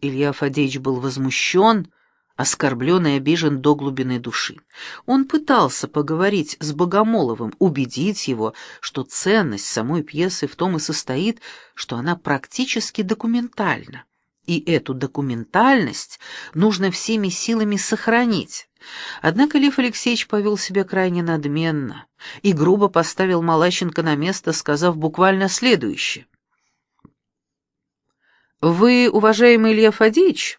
Илья Фадеевич был возмущен, оскорблен и обижен до глубины души. Он пытался поговорить с Богомоловым, убедить его, что ценность самой пьесы в том и состоит, что она практически документальна. И эту документальность нужно всеми силами сохранить. Однако Лев Алексеевич повел себя крайне надменно и грубо поставил Малащенко на место, сказав буквально следующее. «Вы, уважаемый Илья Фадеевич,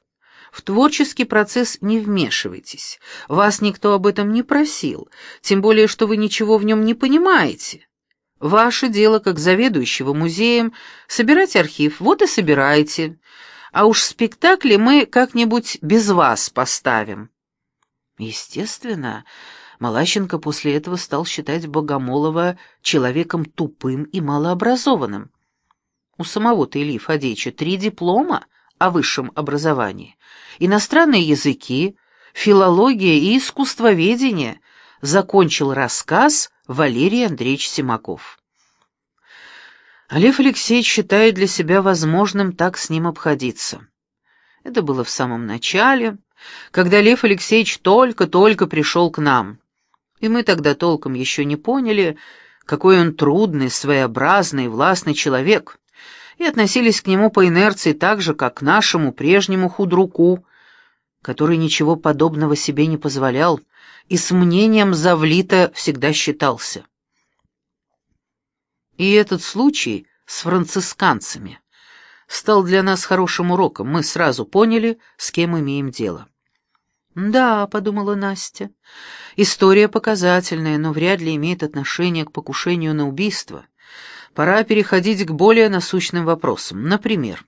в творческий процесс не вмешивайтесь. Вас никто об этом не просил, тем более, что вы ничего в нем не понимаете. Ваше дело, как заведующего музеем, собирать архив, вот и собирайте. А уж спектакли мы как-нибудь без вас поставим». Естественно, Малащенко после этого стал считать Богомолова человеком тупым и малообразованным. У самого-то Ильи Фадеевича три диплома о высшем образовании. Иностранные языки, филология и искусствоведение закончил рассказ Валерий Андреевич Симаков. Лев Алексеевич считает для себя возможным так с ним обходиться. Это было в самом начале, когда Лев Алексеевич только-только пришел к нам. И мы тогда толком еще не поняли, какой он трудный, своеобразный, властный человек и относились к нему по инерции так же, как к нашему прежнему худруку, который ничего подобного себе не позволял и с мнением Завлита всегда считался. И этот случай с францисканцами стал для нас хорошим уроком. Мы сразу поняли, с кем имеем дело. «Да», — подумала Настя, — «история показательная, но вряд ли имеет отношение к покушению на убийство пора переходить к более насущным вопросам. Например,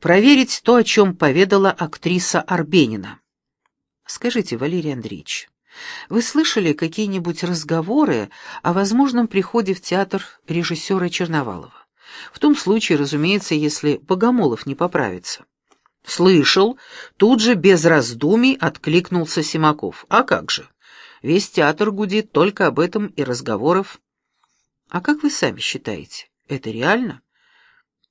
проверить то, о чем поведала актриса Арбенина. Скажите, Валерий Андреевич, вы слышали какие-нибудь разговоры о возможном приходе в театр режиссера Черновалова? В том случае, разумеется, если Богомолов не поправится. «Слышал», тут же без раздумий откликнулся Симаков. «А как же? Весь театр гудит только об этом и разговоров. А как вы сами считаете, это реально?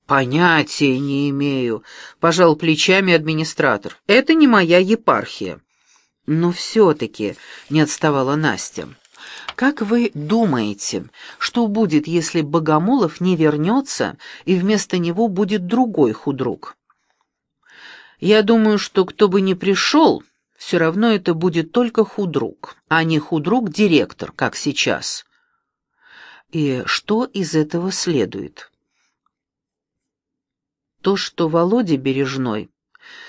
Понятия не имею, пожал плечами администратор. Это не моя епархия. Но все-таки не отставала Настя. Как вы думаете, что будет, если Богомолов не вернется, и вместо него будет другой худрук? Я думаю, что кто бы ни пришел, все равно это будет только худрук, а не худрук-директор, как сейчас. И что из этого следует? То, что Володя Бережной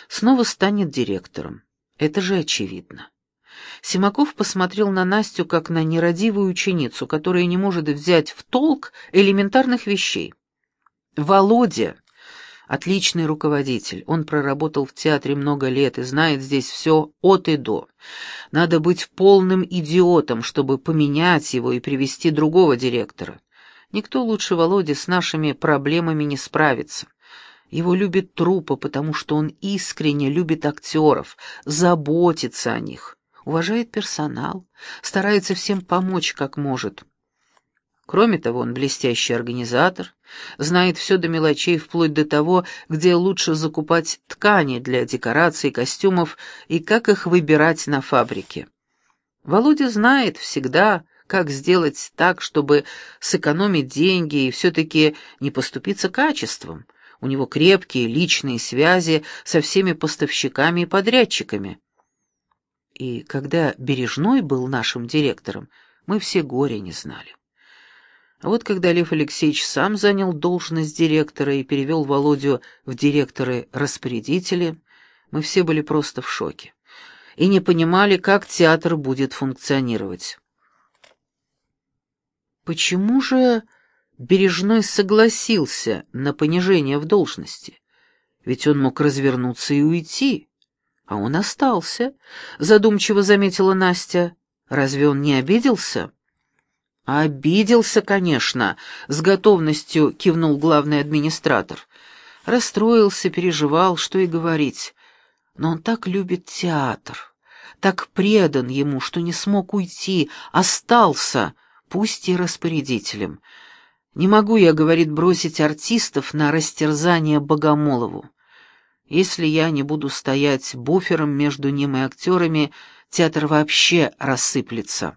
снова станет директором. Это же очевидно. Симаков посмотрел на Настю как на нерадивую ученицу, которая не может взять в толк элементарных вещей. Володя Отличный руководитель. Он проработал в театре много лет и знает здесь все от и до. Надо быть полным идиотом, чтобы поменять его и привести другого директора. Никто лучше Володи с нашими проблемами не справится. Его любит трупа, потому что он искренне любит актеров, заботится о них, уважает персонал, старается всем помочь как может. Кроме того, он блестящий организатор, знает все до мелочей, вплоть до того, где лучше закупать ткани для декораций, костюмов и как их выбирать на фабрике. Володя знает всегда, как сделать так, чтобы сэкономить деньги и все-таки не поступиться качеством. У него крепкие личные связи со всеми поставщиками и подрядчиками. И когда Бережной был нашим директором, мы все горя не знали. А вот когда Лев Алексеевич сам занял должность директора и перевел Володю в директоры-распорядители, мы все были просто в шоке и не понимали, как театр будет функционировать. Почему же Бережной согласился на понижение в должности? Ведь он мог развернуться и уйти. А он остался, задумчиво заметила Настя. Разве он не обиделся? «Обиделся, конечно», — с готовностью кивнул главный администратор. Расстроился, переживал, что и говорить. Но он так любит театр, так предан ему, что не смог уйти, остался, пусть и распорядителем. Не могу я, говорит, бросить артистов на растерзание Богомолову. Если я не буду стоять буфером между ним и актерами, театр вообще рассыплется.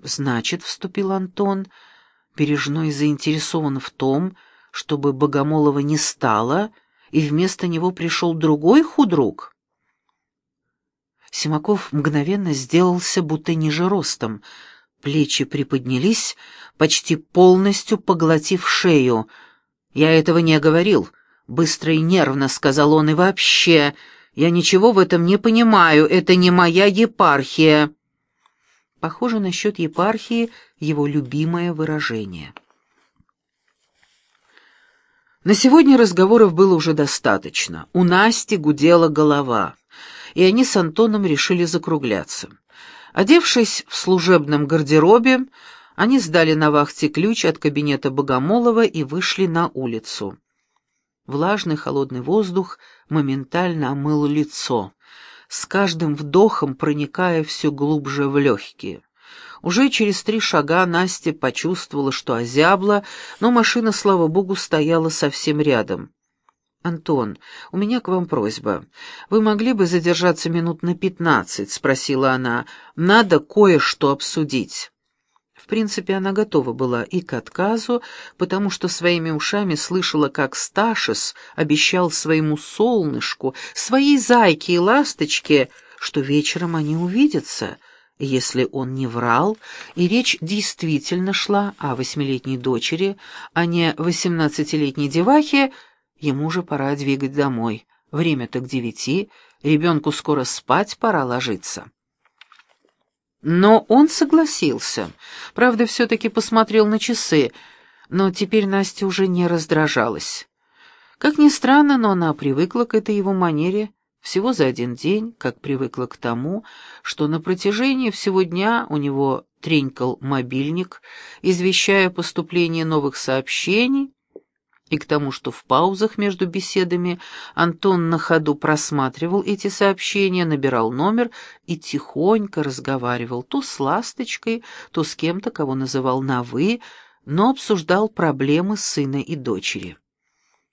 Значит, — вступил Антон, — Бережной заинтересован в том, чтобы Богомолова не стало, и вместо него пришел другой худрук. Симаков мгновенно сделался будто ниже ростом. Плечи приподнялись, почти полностью поглотив шею. «Я этого не говорил», — быстро и нервно сказал он, — «и вообще, я ничего в этом не понимаю, это не моя епархия». Похоже, насчет епархии его любимое выражение. На сегодня разговоров было уже достаточно. У Насти гудела голова и они с Антоном решили закругляться. Одевшись в служебном гардеробе, они сдали на вахте ключ от кабинета Богомолова и вышли на улицу. Влажный холодный воздух моментально омыл лицо, с каждым вдохом проникая все глубже в легкие. Уже через три шага Настя почувствовала, что озябла, но машина, слава богу, стояла совсем рядом. «Антон, у меня к вам просьба. Вы могли бы задержаться минут на пятнадцать?» — спросила она. «Надо кое-что обсудить». Принципе, она готова была и к отказу, потому что своими ушами слышала, как Сташис обещал своему солнышку, своей зайке и ласточке, что вечером они увидятся, если он не врал, и речь действительно шла о восьмилетней дочери, а не восемнадцатилетней девахе, Ему же пора двигать домой. Время-то к девяти, ребенку скоро спать пора ложиться. Но он согласился. Правда, все-таки посмотрел на часы, но теперь Настя уже не раздражалась. Как ни странно, но она привыкла к этой его манере всего за один день, как привыкла к тому, что на протяжении всего дня у него тренькал мобильник, извещая поступление новых сообщений, и к тому, что в паузах между беседами Антон на ходу просматривал эти сообщения, набирал номер и тихонько разговаривал то с Ласточкой, то с кем-то, кого называл на «вы», но обсуждал проблемы сына и дочери.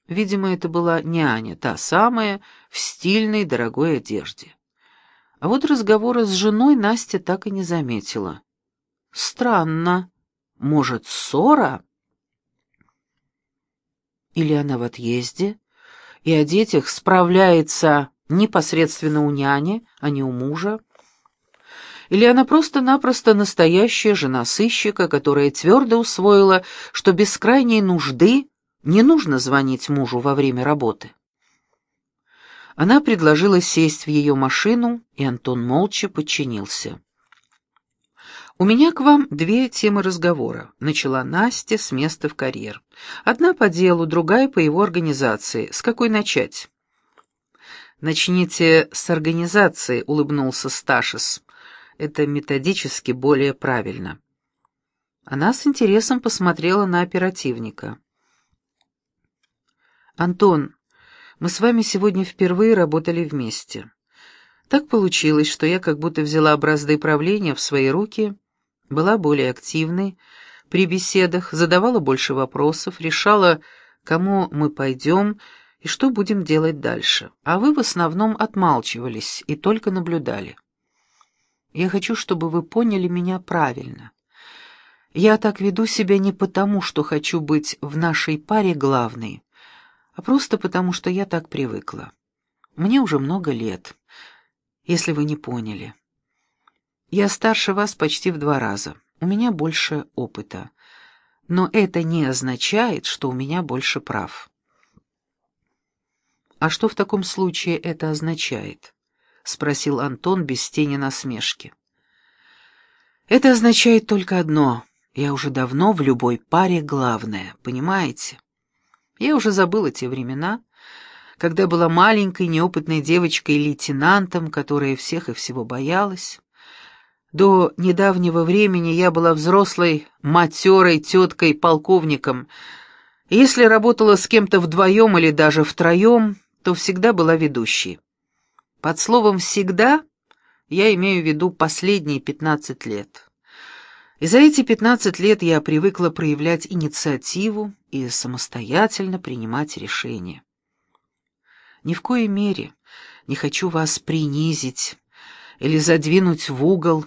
Видимо, это была няня, та самая, в стильной дорогой одежде. А вот разговора с женой Настя так и не заметила. «Странно. Может, ссора?» Или она в отъезде, и о детях справляется непосредственно у няни, а не у мужа? Или она просто-напросто настоящая жена сыщика, которая твердо усвоила, что без крайней нужды не нужно звонить мужу во время работы? Она предложила сесть в ее машину, и Антон молча подчинился. «У меня к вам две темы разговора», — начала Настя с места в карьер. «Одна по делу, другая по его организации. С какой начать?» «Начните с организации», — улыбнулся Сташис. «Это методически более правильно». Она с интересом посмотрела на оперативника. «Антон, мы с вами сегодня впервые работали вместе. Так получилось, что я как будто взяла образды правления в свои руки была более активной, при беседах задавала больше вопросов, решала, кому мы пойдем и что будем делать дальше. А вы в основном отмалчивались и только наблюдали. Я хочу, чтобы вы поняли меня правильно. Я так веду себя не потому, что хочу быть в нашей паре главной, а просто потому, что я так привыкла. Мне уже много лет, если вы не поняли. Я старше вас почти в два раза. У меня больше опыта. Но это не означает, что у меня больше прав. «А что в таком случае это означает?» — спросил Антон без тени насмешки. «Это означает только одно. Я уже давно в любой паре главная, понимаете? Я уже забыла те времена, когда была маленькой неопытной девочкой-лейтенантом, которая всех и всего боялась». До недавнего времени я была взрослой, матерой теткой-полковником. Если работала с кем-то вдвоем или даже втроем, то всегда была ведущей. Под словом «всегда» я имею в виду последние пятнадцать лет. И за эти пятнадцать лет я привыкла проявлять инициативу и самостоятельно принимать решения. Ни в коей мере не хочу вас принизить или задвинуть в угол.